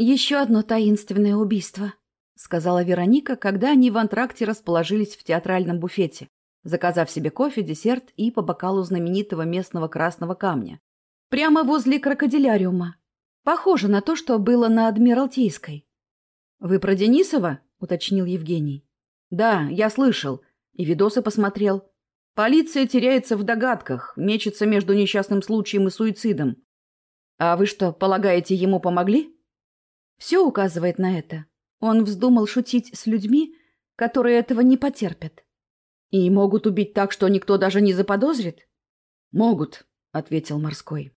«Еще одно таинственное убийство», — сказала Вероника, когда они в антракте расположились в театральном буфете, заказав себе кофе, десерт и по бокалу знаменитого местного красного камня. Прямо возле крокодиляриума. Похоже на то, что было на Адмиралтейской. «Вы про Денисова?» — уточнил Евгений. «Да, я слышал. И видосы посмотрел. Полиция теряется в догадках, мечется между несчастным случаем и суицидом. А вы что, полагаете, ему помогли?» Все указывает на это. Он вздумал шутить с людьми, которые этого не потерпят. И могут убить так, что никто даже не заподозрит? Могут, ответил морской.